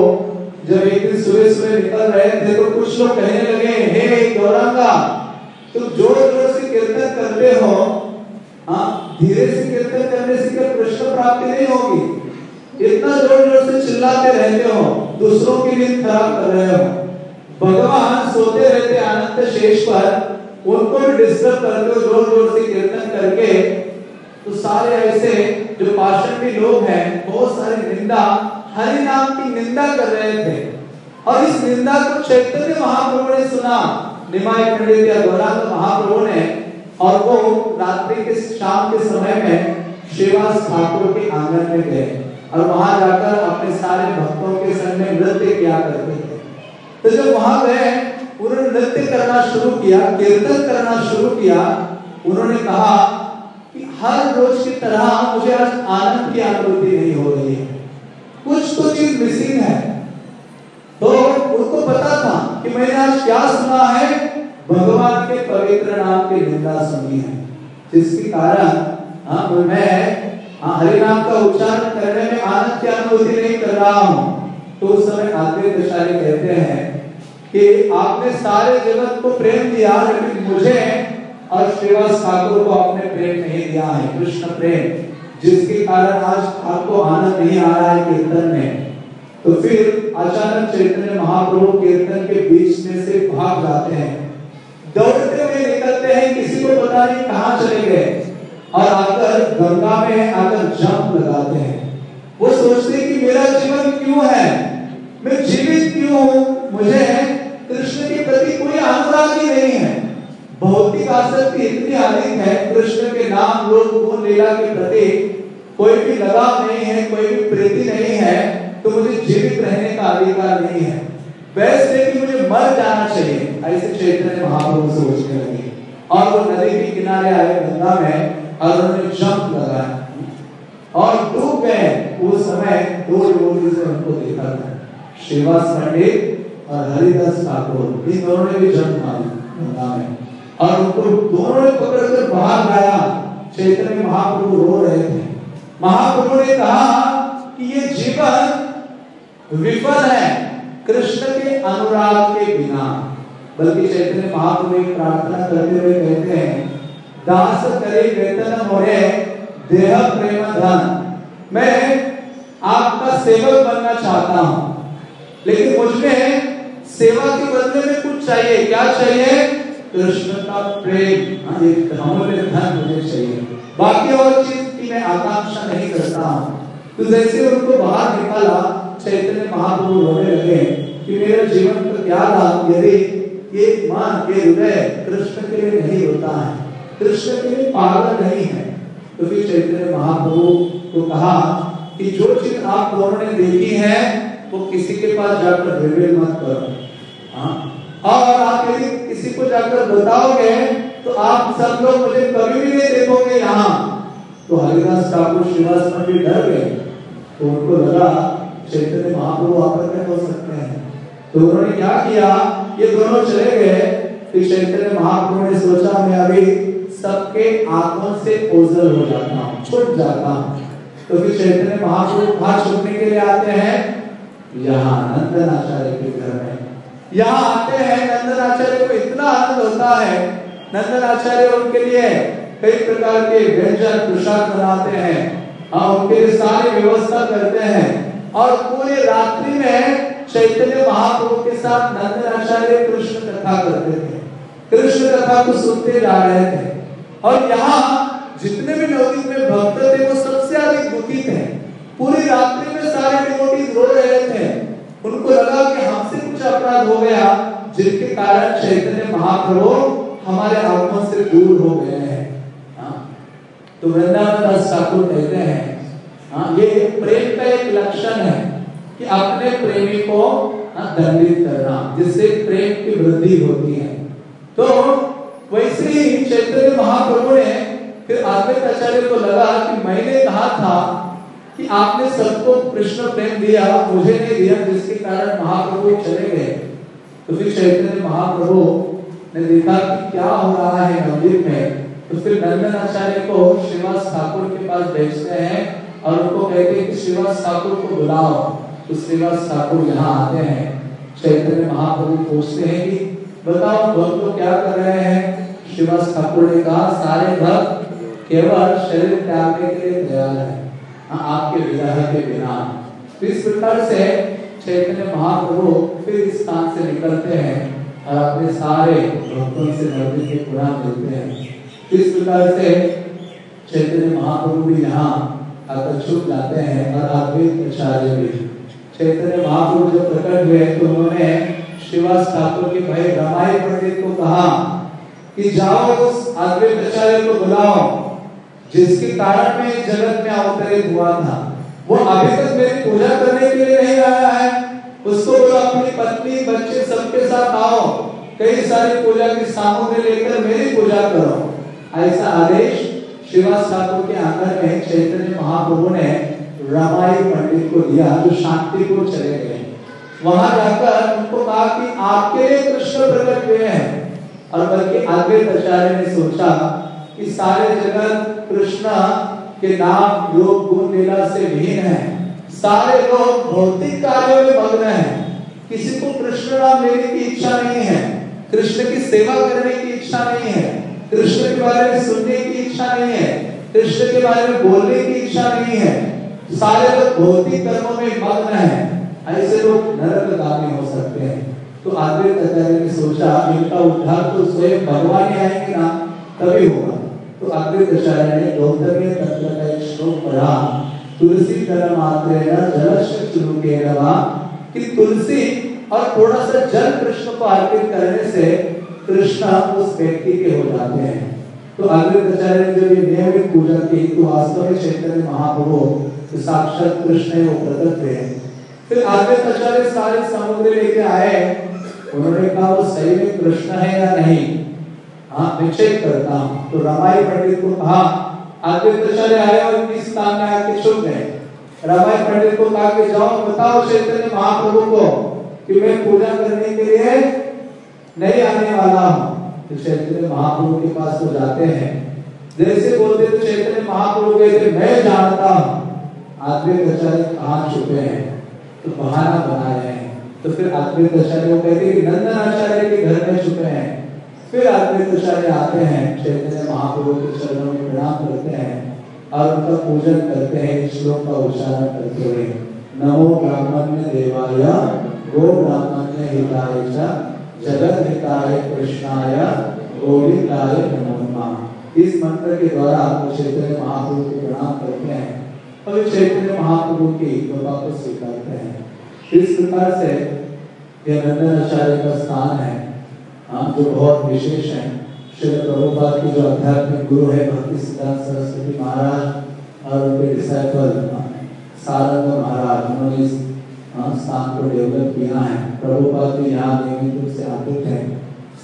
जब एक दिन सुबह सुबह निकल रहे थे तो कुछ लोग कहने लगे हे गौरंगा तुम ज़ोर ज़ोर से कीर्तन करते हो हाँ धीरे से कीर्तन करने से क्या कृष्ण प्राप्ति नहीं होगी? इतना ज़ोर ज़ोर से चिल्लाते रहते हो दूसरों की नींद खराब कर रहे हो। भगवान सोते रहते अनंत शेष पर, उनको भी डिस्टर्ब करते हो ज़ोर ज़ोर से कीर्तन करके तो सारे ऐसे जो पाषण के लोग हैं, बहुत सारे निंदा, हरि नाम की निंदा कर रहे थे। और इस निंदा को चैतन्य महाप्रभु ने सुना। निमाय पंडित या गौरांग महाप्रभु ने, और वो रात्रि के शाम के समय में श्रीवास ठाकुर के आँगन में गए। और वहाँ जाकर अपने सारे भक्तों के संग में नृत्य किया करते थे। तो जब वहाँ गए उन्होंने नृत्य करना शुरू किया कीर्तन करना शुरू किया उन्होंने कहा कि हर रोज की तरह मुझे आज आनंद की अनुभूति नहीं हो रही है। कुछ तो चीज़ मिसिंग है। तो उनको पता था कि मैंने आज क्या सुना है भगवान के पवित्र नाम की निंदा सुनी है। जिसके कारण हाँ मैं हाँ, हरि नाम का उच्चारण करने में आनंद की अनुभूति नहीं कर रहा हूँ। तो उस समय आत्मे दशारी कहते हैं कि आपने सारे जगत को प्रेम दिया, लेकिन मुझे और श्रीवास ठाकुर को आपने प्रेम नहीं दिया है। कृष्ण प्रेम, जिसके कारण आज आपको आनंद नहीं आ रहा है कीर्तन में। तो फिर अचानक चैतन्य महाप्रभु कीर्तन के बीच में से भाग जाते हैं। दौड़ते हुए निकलते हैं, किसी को पता नहीं कहाँ चले गए। और आकर गंगा में आकर जंप लगाते हैं। वो सोचते कि मेरा जीवन क्यों है? मैं जीवित क्यों हूँ? मुझे कृष्ण के प्रति कोई अनुराग नहीं है। भौतिक आसक्ति इतनी अधिक है, कृष्ण के नाम रूप गुण, लीला के प्रति कोई भी लगाव नहीं है, कोई भी प्रीति नहीं है तो मुझे जीवित रहने का अधिकार नहीं है। वैसे कि मुझे मर जाना चाहिए, ऐसे चैतन्य महाप्रभु सोचने लगे। और वो नदी के किनारे आए, गंगा में, और उन्होंने जंप लगाया। और डूब गए। उस समय दो योगी से उनको देखा था। श्रीवास पंडित और हरिदास ठाकुर। इन दोनों ने भी जंप मारी गंगा में और उनको दोनों ने पकड़कर बाहर लाया। चैतन्य महाप्रभु रो रहे थे। महाप्रभु ने कहा कि ये जीवन विफल है कृष्ण के अनुराग के बिना। बल्कि चैतन्य महाप्रभु एक प्रार्थना करते हुए कहते हैं, दास करे वेतन मोरे, देह प्रेम धन। मैं आपका सेवक बनना चाहता हूँ। लेकिन मुझमें सेवा के बदले में कुछ चाहिए। क्या चाहिए? कृष्ण का प्रेम। हाँ, धन मुझे चाहिए। बाकी और चीज़ की मैं आकांक्षा नहीं करता हूँ। तो जैसे उनको बाहर निकाला चैतन्य महाप्रभु रोने लगे कि मेरे जीवन का क्या था यदि ये मन ये हृदय कृष्ण के लिए नहीं होता है कृष्ण के लिए पागल नहीं है तो फिर चैतन्य महाप्रभु को कहा कि जो चीज़ आप दोनों ने देखी है, वो किसी के पास जाकर रिवील मत करो। हाँ? और आप यदि किसी को जाकर बताओगे तो आप सब लोग मुझे कभी भी नहीं देखोगे यहाँ। तो हरिदास ठाकुर श्रीवास पंडित डर गए। तो उनको लगा, चैतन्य महाप्रभु आकर में हो सकते हैं? तो उन्होंने क्या किया, ये दोनों चले गए फिर चैतन्य महाप्रभु ने सोचा, मैं अभी सबके आँखों से ओझल हो जाता हूँ, छुट जाता हूँ। तो फिर चैतन्य महाप्रभु कहा छुटने के लिए आते हैं। यहाँ नंदन आचार्य के घर में। यहाँ आते हैं नंदन आचार्य को इतना आनंद होता है। नंदन आचार्य उनके लिए कई प्रकार के व्यंजन प्रसाद बनाते हैं। हाँ उनके लिए सारी व्यवस्था करते हैं। और पूरी रात्रि में चैतन्य महाप्रभु के साथ नंदन आचार्य कृष्ण कथा करते थे। कृष्ण कथा को सुनते जा रहे थे। और यहाँ जितने भी नवदीप में भक्त थे, वो दुखी थे पूरी रात्रि में सारे डिवोटीज रो रहे थे। उनको लगा कि हमसे कुछ अपराध हो गया जिनके कारण चैतन्य महाप्रभु हमारे आत्मा से दूर हो गए हैं। हाँ। तो वृंदावन दास ठाकुर कहते हैं हाँ ये प्रेम का एक लक्षण है कि अपने प्रेमी को हाँ, दंडित करना जिससे प्रेम की वृद्धि होती है। तो वैसे ही चैतन्य महाप्रभु ने फिर आत्मिक आचार्य को लगा कि मैंने कहा था कि आपने सबको कृष्ण प्रेम दिया, मुझे नहीं दिया, जिसके कारण महाप्रभु चले गए। तो फिर चैतन्य महाप्रभु ने देखा कि क्या हो रहा है मंदिर में। तो फिर नंदन आचार्य को श्रीवास ठाकुर के पास भेजते हैं और उनको कहते हैं कि श्रीवास ठाकुर को बुलाओ। तो श्रीवास ठाकुर यहाँ आते हैं। चैतन्य महाप्रभु पूछते हैं कि, बताओ भक्त क्या कर रहे हैं? श्रीवास ठाकुर ने कहा, सारे भक्त केवल शरीर त्यागने के लिए तैयार है। हाँ, आपके विरह के बिना। तो इस प्रकार से चैतन्य महाप्रभु फिर इस स्थान से निकलते हैं और अपने सारे भक्तों से नदी के पुराण मिलते हैं। इस प्रकार से चैतन्य महाप्रभु भी यहाँ आकर छुप जाते हैं और अद्वैत आचार्य भी। चैतन्य महाप्रभु जब प्रकट हुए तो उन्होंने श्रीवास ठाकुर के भाई रमाई पंडित को कहा कि जाओ उस अद्वैत आचार्य को बुलाओ। जिसके कारण मैं जगत में अवतरित हुआ था, वो अभी तक मेरी पूजा करने के लिए नहीं आया है। उसको बोलो अपनी पत्नी, बच्चे सबके साथ आओ, कई सारी पूजा की सामग्री लेकर मेरी पूजा करो। ऐसा आदेश श्रीवास ठाकुर के आँगन में चैतन्य महाप्रभु ने रमाई पंडित को दिया, जो शांति को चले गए। वहाँ जाकर उनको कहा कि आपके लिए कृष्ण प्रकट हुए हैं। और बल्कि आगे आचार्य ने सोचा कि सारे जगत कृष्ण के नाम योग गुण लीला से भिन्न है। सारे लोग भौतिक कार्यों में मग्न हैं। किसी को कृष्ण नाम लेने की इच्छा नहीं है। कृष्ण की सेवा करने की इच्छा नहीं है। कृष्ण के बारे में सुनने की इच्छा नहीं है। कृष्ण के बारे में बोलने की इच्छा नहीं है। सारे लोग भौतिक कर्मों में मग्न हैं। ऐसे लोग नरकगामी हो सकते हैं। तो आद्वैत आचार्य ने सोचा, इनका उद्धार तो स्वयं भगवान ही आएँगे ना, तभी होगा। तो अद्वैत आचार्य ने गौतमी तत्व का एक श्लोक पढ़ा, तुलसी कलम आते जलस्य चुरुके रवा कि तुलसी और थोड़ा सा जल कृष्ण को अर्पित करने से कृष्ण उस व्यक्ति के हो जाते हैं। तो अद्वैत आचार्य ने जब ये नियमित पूजा की तो वास्तव में चैतन्य महाप्रभु तो साक्षात कृष्ण वो प्रकट हुए फिर अद्वैत आचार्य सारे सामग्री लेके आए, उन्होंने कहा, वो सही में कृष्ण है या नहीं? हाँ निश्चय करता हूँ। तो पंडित को कहा आगे आचार्य आए और स्थान में आके गए। पंडित को कहा कि जाओ, बताओ चैतन्य महाप्रभु को कि मैं पूजा करने के लिए नहीं आने वाला हूँ। तो चैतन्य महाप्रभु के पास वो जाते हैं। जैसे बोलते तो चैतन्य महाप्रभु कहते मैं जानता हूँ। छुपे हैं? तो बहाना बना रहे हैं। तो फिर आद्वैत आचार्य को कहते नंदन आचार्य के घर में छुपे हैं। फिर अद्वैत आचार्य आते हैं चैतन्य महाप्रभु के चरणों में प्रणाम करते हैं और उनका पूजन करते हैं, श्लोक का उच्चारण करते हुए नमो ब्राह्मण्य देवाय, गो ब्राह्मण्य हिताय जगत हिताय कृष्णाय गोविंदाय नमो नमः इस मंत्र के द्वारा वो चैतन्य महाप्रभु को प्रणाम करते हैं और चैतन्य महाप्रभु की कृपा को स्वीकारते हैं। इस प्रकार से यह नंदन आचार्य का स्थान है। हाँ जो बहुत विशेष है। श्री प्रभुपाद की जो आध्यात्मिक गुरु है, भक्ति सिद्धांत सरस्वती महाराज और उनके डिसाइपल सारंग महाराज, उन्होंने इस स्थान को डेवलप किया है। प्रभुपाद भी यहाँ नियमित रूप से आते थे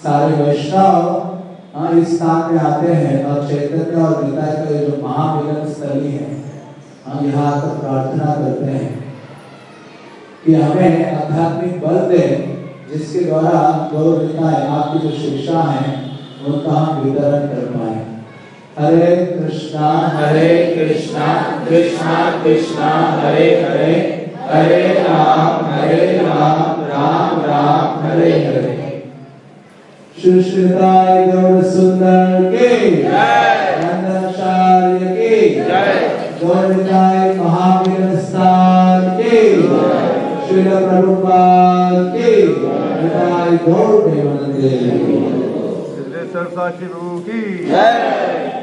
सारे वैष्णव हाँ इस स्थान में आते हैं और चैतन्य और निताय का जो महामिलन स्थली है हम यहाँ आकर प्रार्थना करते हैं कि हमें आध्यात्मिक बल दे। जिसके द्वारा गौर निताय आपकी जो शिक्षा है उनका हम वितरण कर पाए। हरे कृष्णा हरे कृष्णा कृष्णा कृष्णा हरे हरे हरे राम हरे राम राम राम हरे हरे। सुश्रिताय गौर सुंदर के जय। नंदनाचार्य के जय। गौरताय श्रील प्रभुपाद के जय गौर प्रेमानंदे सिद्धेश्वर साक्षी प्रभु की जय